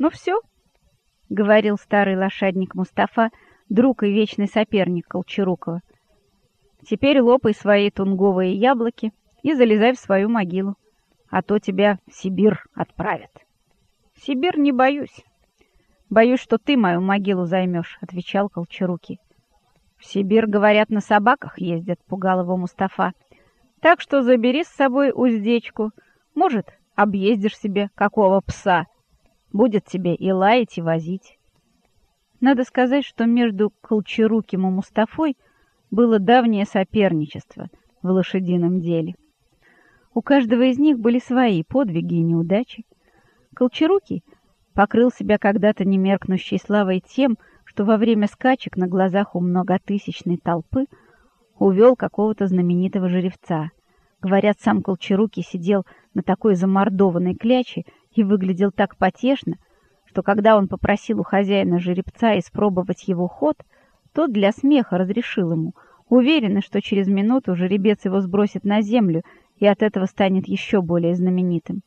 Ну все, говорил старый лошадник Мустафа, друг и вечный соперник Колчарукова. Теперь лопай свои тунговые яблоки и залезай в свою могилу, а то тебя в Сибирь отправят. Сибирь не боюсь. Боюсь, что ты мою могилу займешь, отвечал Колчаруки. В Сибирь, говорят, на собаках ездят, пугал его Мустафа. Так что забери с собой уздечку. Может, объездишь себе какого пса. Будет тебе и лаять, и возить. Надо сказать, что между Колчаруким и Мустафой было давнее соперничество в лошадином деле. У каждого из них были свои подвиги и неудачи. Колчарукий покрыл себя когда-то немеркнущей славой тем, что во время скачек на глазах у многотысячной толпы увел какого-то знаменитого жеребца. Говорят, сам Колчарукий сидел на такой замордованной кляче и выглядел так потешно, что когда он попросил у хозяина жеребца испробовать его ход, тот для смеха разрешил ему, уверенный, что через минуту жеребец его сбросит на землю и от этого станет еще более знаменитым.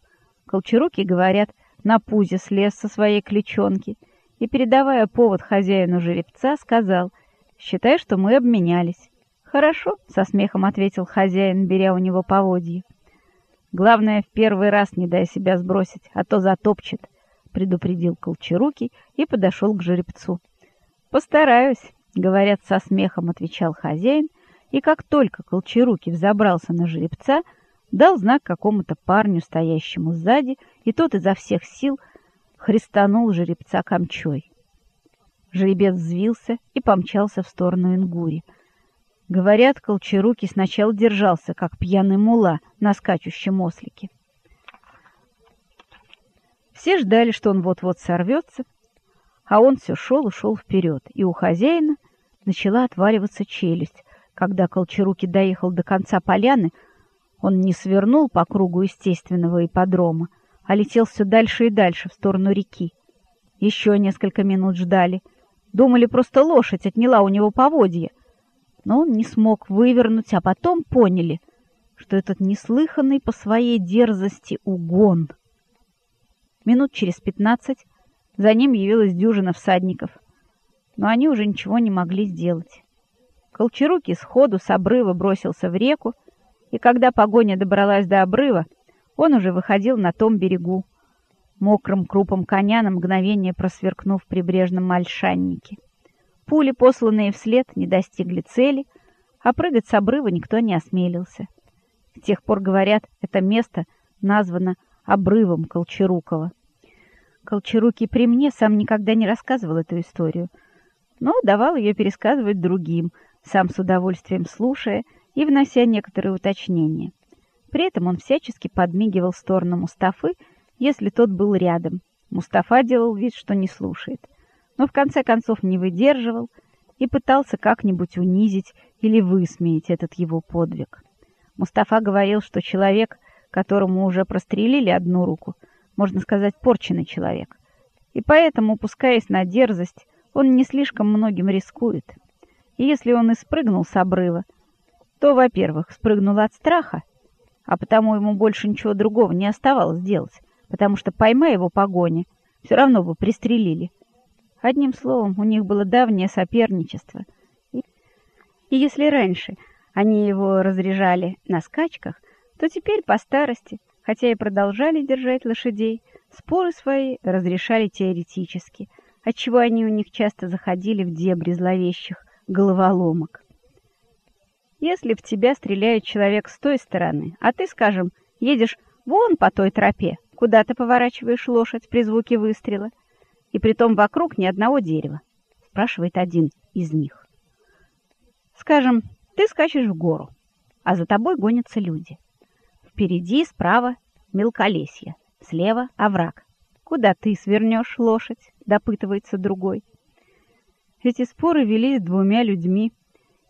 Колчарукий, говорят, на пузе слез со своей клячонки — и, передавая повод хозяину жеребца, сказал, «Считай, что мы обменялись». «Хорошо», — со смехом ответил хозяин, беря у него поводье. «Главное, в первый раз не дай себя сбросить, а то затопчет», — предупредил Колчарукий и подошел к жеребцу. «Постараюсь», — говорят со смехом, отвечал хозяин, и как только Колчарукий взобрался на жеребца, дал знак какому-то парню, стоящему сзади, и тот изо всех сил — христанул жеребца камчой. Жеребец взвился и помчался в сторону Ингури. Говорят, Колчаруки сначала держался, как пьяный мула на скачущем ослике. Все ждали, что он вот-вот сорвется, а он все шел и шел вперед, и у хозяина начала отваливаться челюсть. Когда Колчаруки доехал до конца поляны, он не свернул по кругу естественного ипподрома, а летел все дальше и дальше в сторону реки. Еще несколько минут ждали. Думали, просто лошадь отняла у него поводья. Но он не смог вывернуть, а потом поняли, что этот неслыханный по своей дерзости угон. Минут через пятнадцать за ним явилась дюжина всадников, но они уже ничего не могли сделать. Колчарукий сходу с обрыва бросился в реку, и когда погоня добралась до обрыва, он уже выходил на том берегу, мокрым крупом коня на мгновение просверкнув в прибрежном мальшаннике. Пули, посланные вслед, не достигли цели, а прыгать с обрыва никто не осмелился. С тех пор, говорят, это место названо обрывом Колчарукова. Колчарукий при мне сам никогда не рассказывал эту историю, но давал ее пересказывать другим, сам с удовольствием слушая и внося некоторые уточнения. При этом он всячески подмигивал в сторону Мустафы, если тот был рядом. Мустафа делал вид, что не слушает, но в конце концов не выдерживал и пытался как-нибудь унизить или высмеять этот его подвиг. Мустафа говорил, что человек, которому уже прострелили одну руку, можно сказать, порченный человек. И поэтому, пускаясь на дерзость, он не слишком многим рискует. И если он и спрыгнул с обрыва, то, во-первых, спрыгнул от страха, а потому ему больше ничего другого не оставалось делать, потому что, поймая его погони, все равно бы пристрелили. Одним словом, у них было давнее соперничество. И, если раньше они его разряжали на скачках, то теперь по старости, хотя и продолжали держать лошадей, споры свои разрешали теоретически, отчего они у них часто заходили в дебри зловещих головоломок. Если в тебя стреляет человек с той стороны, а ты, скажем, едешь вон по той тропе, куда ты поворачиваешь лошадь при звуке выстрела, и притом вокруг ни одного дерева, спрашивает один из них. Скажем, ты скачешь в гору, а за тобой гонятся люди. Впереди, справа мелколесье, слева овраг. Куда ты свернешь лошадь? допытывается другой. Эти споры велись двумя людьми,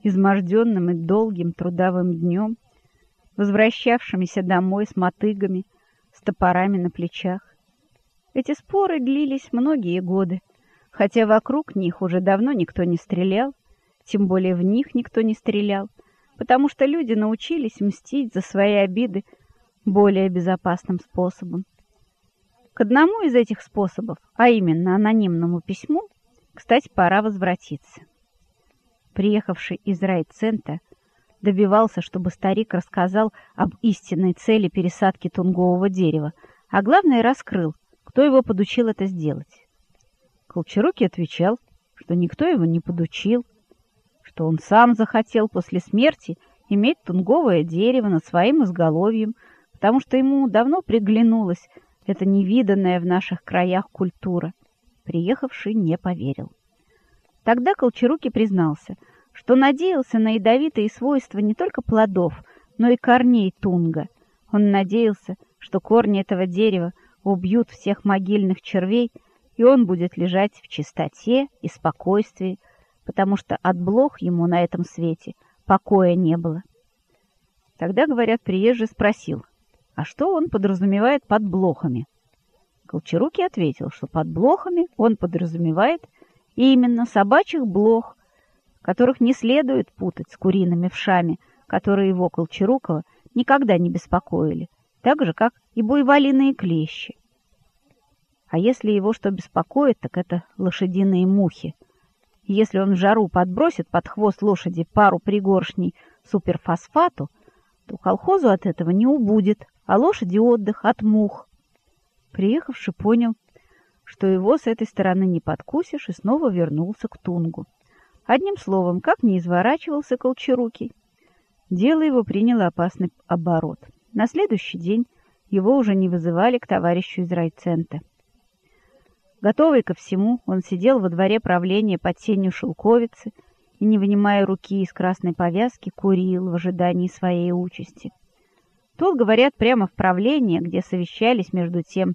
изможденным и долгим трудовым днем, возвращавшимися домой с мотыгами, с топорами на плечах. Эти споры длились многие годы, хотя вокруг них уже давно никто не стрелял, тем более в них никто не стрелял, потому что люди научились мстить за свои обиды более безопасным способом. К одному из этих способов, а именно анонимному письму, кстати, пора возвратиться. Приехавший из райцентра добивался, чтобы старик рассказал об истинной цели пересадки тунгового дерева, а главное раскрыл, кто его подучил это сделать. Колчарукий отвечал, что никто его не подучил, что он сам захотел после смерти иметь тунговое дерево над своим изголовьем, потому что ему давно приглянулась эта невиданная в наших краях культура. Приехавший не поверил. Тогда Колчарукий признался, что надеялся на ядовитые свойства не только плодов, но и корней тунга. Он надеялся, что корни этого дерева убьют всех могильных червей, и он будет лежать в чистоте и спокойствии, потому что от блох ему на этом свете покоя не было. Тогда, говорят, приезжий спросил, а что он подразумевает под блохами? Колчарукий ответил, что под блохами он подразумевает именно собачьих блох, которых не следует путать с куриными вшами, которые его Колчарукова никогда не беспокоили, так же, как и буйволиные клещи. А если его что беспокоит, так это лошадиные мухи. Если он в жару подбросит под хвост лошади пару пригоршней суперфосфату, то колхозу от этого не убудет, а лошади отдых от мух. Приехавший понял, что его с этой стороны не подкусишь, и снова вернулся к Тунгу. Одним словом, как не изворачивался Колчарукий, дело его приняло опасный оборот. На следующий день его уже не вызывали к товарищу из райцента. Готовый ко всему, он сидел во дворе правления под сенью шелковицы и, не вынимая руки из красной повязки, курил в ожидании своей участи. Тут, говорят, прямо в правление, где совещались между тем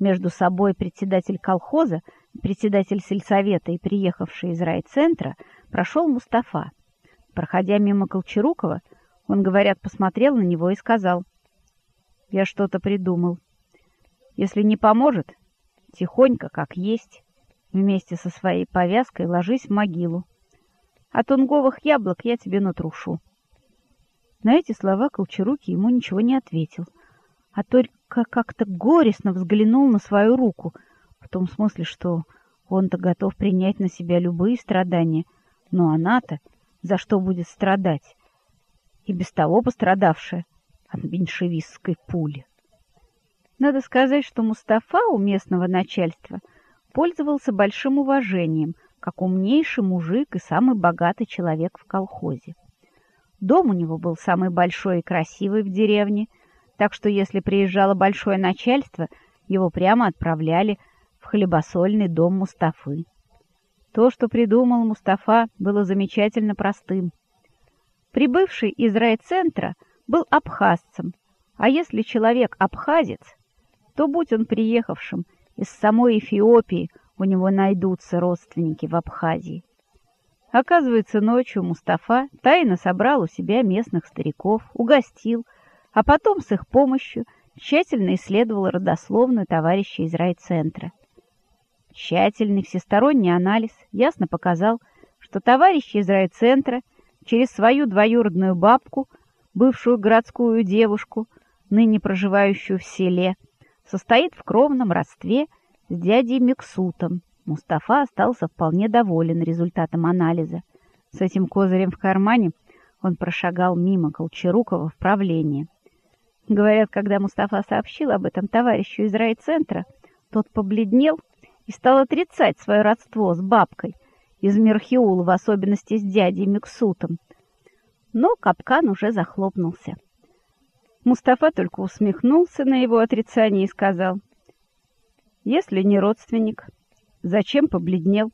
между собой председатель колхоза, председатель сельсовета и приехавший из райцентра, прошел Мустафа. Проходя мимо Колчарукова, он, говорят, посмотрел на него и сказал, «Я что-то придумал. Если не поможет, Тихонько, как есть, вместе со своей повязкой ложись в могилу. От тунговых яблок я тебе натрушу. На эти слова Колчаруки ему ничего не ответил, а только как-то горестно взглянул на свою руку, в том смысле, что он-то готов принять на себя любые страдания, но она-то за что будет страдать? И без того пострадавшая от меньшевистской пули. Надо сказать, что Мустафа у местного начальства пользовался большим уважением, как умнейший мужик и самый богатый человек в колхозе. Дом у него был самый большой и красивый в деревне, так что если приезжало большое начальство, его прямо отправляли в хлебосольный дом Мустафы. То, что придумал Мустафа, было замечательно простым. Прибывший из райцентра был абхазцем, а если человек абхазец, то будь он приехавшим из самой Эфиопии, у него найдутся родственники в Абхазии. Оказывается, ночью Мустафа тайно собрал у себя местных стариков, угостил, а потом с их помощью тщательно исследовал родословную товарища из райцентра. Тщательный всесторонний анализ ясно показал, что товарищ из райцентра через свою двоюродную бабку, бывшую городскую девушку, ныне проживающую в селе, состоит в кровном родстве с дядей Миксутом. Мустафа остался вполне доволен результатом анализа. С этим козырем в кармане он прошагал мимо Колчарукова в правление. Говорят, когда Мустафа сообщил об этом товарищу из райцентра, тот побледнел и стал отрицать свое родство с бабкой из Мерхиула, в особенности с дядей Миксутом. Но капкан уже захлопнулся. Мустафа только усмехнулся на его отрицание и сказал, «Если не родственник, зачем побледнел?»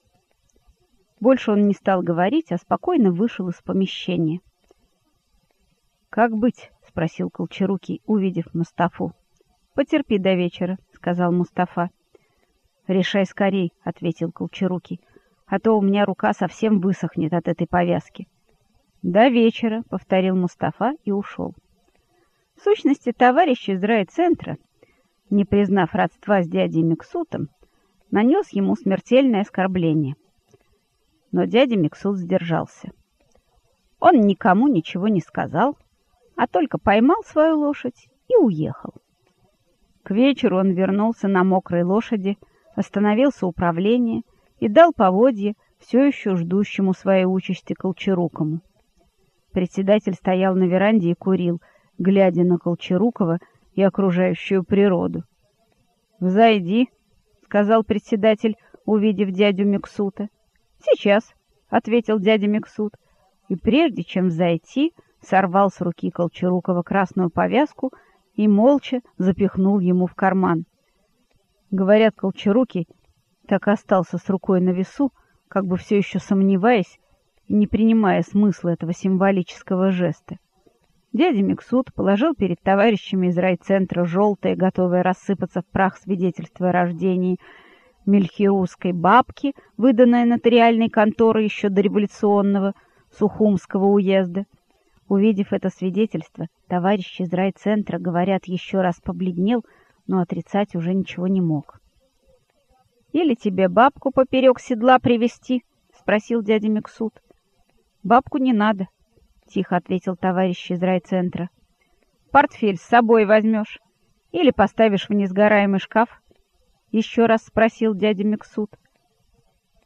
Больше он не стал говорить, а спокойно вышел из помещения. «Как быть?» — спросил Колчарукий, увидев Мустафу. «Потерпи до вечера», — сказал Мустафа. «Решай скорей», — ответил Колчарукий, «а то у меня рука совсем высохнет от этой повязки». «До вечера», — повторил Мустафа и ушел. В сущности, товарищ из райцентра, не признав родства с дядей Миксутом, нанес ему смертельное оскорбление. Но дядя Миксут сдержался. Он никому ничего не сказал, а только поймал свою лошадь и уехал. К вечеру он вернулся на мокрой лошади, остановился управление и дал поводье все еще ждущему своей участи Колчарукому. Председатель стоял на веранде и курил, глядя на Колчарукова и окружающую природу. «Взойди», — сказал председатель, увидев дядю Миксута. «Сейчас», — ответил дядя Миксут, и прежде чем зайти, сорвал с руки Колчарукова красную повязку и молча запихнул ему в карман. Говорят, Колчаруки так остался с рукой на весу, как бы все еще сомневаясь не принимая смысла этого символического жеста. Дядя Миксут положил перед товарищами из райцентра желтое, готовое рассыпаться в прах свидетельство о рождении мельхиусской бабки, выданное нотариальной конторой еще до революционного Сухумского уезда. Увидев это свидетельство, товарищ из райцентра, говорят, еще раз побледнел, но отрицать уже ничего не мог. «Или тебе бабку поперек седла привести? спросил дядя Миксут. «Бабку не надо», — тихо ответил товарищ из райцентра. «Портфель с собой возьмешь или поставишь в несгораемый шкаф?» Еще раз спросил дядя Миксут.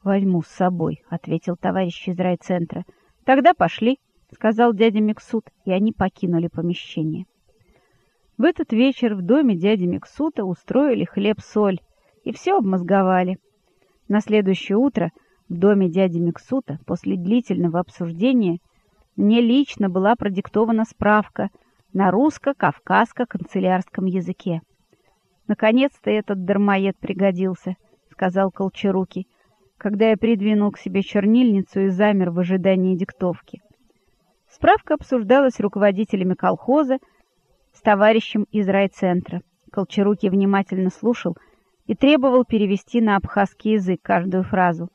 «Возьму с собой», — ответил товарищ из райцентра. «Тогда пошли», — сказал дядя Миксут, и они покинули помещение. В этот вечер в доме дяди Миксута устроили хлеб-соль и все обмозговали. На следующее утро в доме дяди Миксута после длительного обсуждения мне лично была продиктована справка на русско-кавказско-канцелярском языке. «Наконец-то этот дармоед пригодился», — сказал Колчаруки, когда я придвинул к себе чернильницу и замер в ожидании диктовки. Справка обсуждалась руководителями колхоза с товарищем из райцентра. Колчаруки внимательно слушал и требовал перевести на абхазский язык каждую фразу.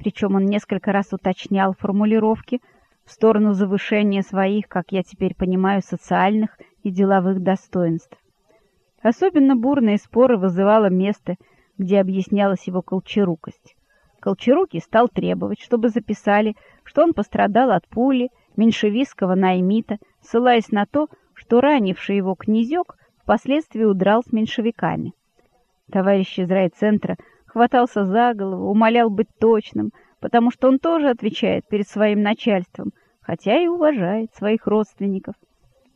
Причем он несколько раз уточнял формулировки в сторону завышения своих, как я теперь понимаю, социальных и деловых достоинств. Особенно бурные споры вызывало место, где объяснялась его колчарукость. Колчаруки стал требовать, чтобы записали, что он пострадал от пули меньшевистского наймита, ссылаясь на то, что ранивший его князек впоследствии удрал с меньшевиками. Товарищ из райцентра хватался за голову, умолял быть точным, потому что он тоже отвечает перед своим начальством, хотя и уважает своих родственников.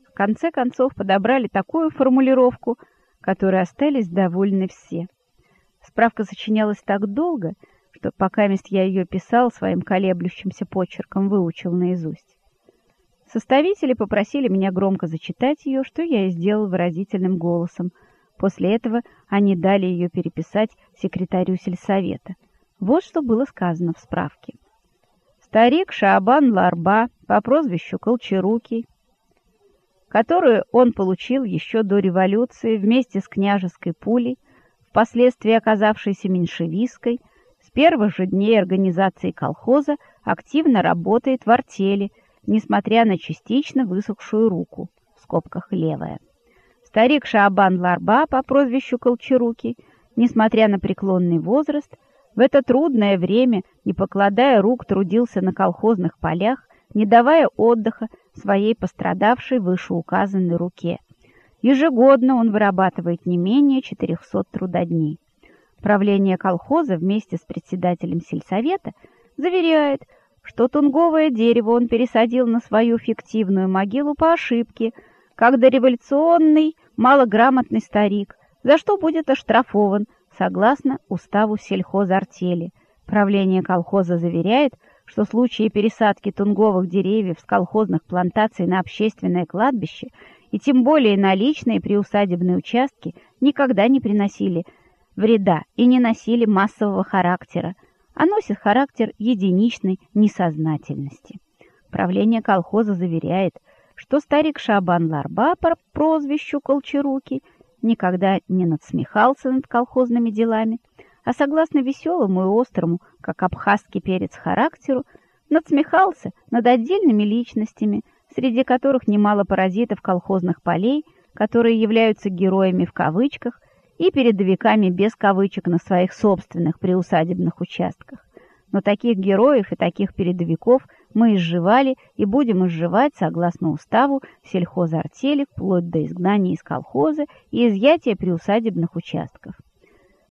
В конце концов подобрали такую формулировку, которой остались довольны все. Справка сочинялась так долго, что пока мест я ее писал, своим колеблющимся почерком выучил наизусть. Составители попросили меня громко зачитать ее, что я и сделал выразительным голосом. После этого они дали ее переписать секретарю сельсовета. Вот что было сказано в справке. Старик Шаабан Ларба по прозвищу Колчарукий, которую он получил еще до революции вместе с княжеской пулей, впоследствии оказавшейся меньшевистской, с первых же дней организации колхоза активно работает в артели – несмотря на частично высохшую руку, в скобках левая. Старик Шаабан Ларба по прозвищу Колчаруки, несмотря на преклонный возраст, в это трудное время, не покладая рук, трудился на колхозных полях, не давая отдыха своей пострадавшей вышеуказанной руке. Ежегодно он вырабатывает не менее 400 трудодней. Правление колхоза вместе с председателем сельсовета заверяет, что тунговое дерево он пересадил на свою фиктивную могилу по ошибке, как дореволюционный малограмотный старик, за что будет оштрафован согласно уставу сельхозартели. Правление колхоза заверяет, что случаи пересадки тунговых деревьев с колхозных плантаций на общественное кладбище и тем более на личные приусадебные участки никогда не приносили вреда и не носили массового характера, а носит характер единичной несознательности. Правление колхоза заверяет, что старик Шабан Ларба по прозвищу Колчаруки никогда не надсмехался над колхозными делами, а согласно веселому и острому, как абхазский перец характеру, надсмехался над отдельными личностями, среди которых немало паразитов колхозных полей, которые являются героями в кавычках и передовиками без кавычек на своих собственных приусадебных участках. Но таких героев и таких передовиков Мы изживали и будем изживать согласно уставу сельхозартели вплоть до изгнания из колхоза и изъятия приусадебных участков.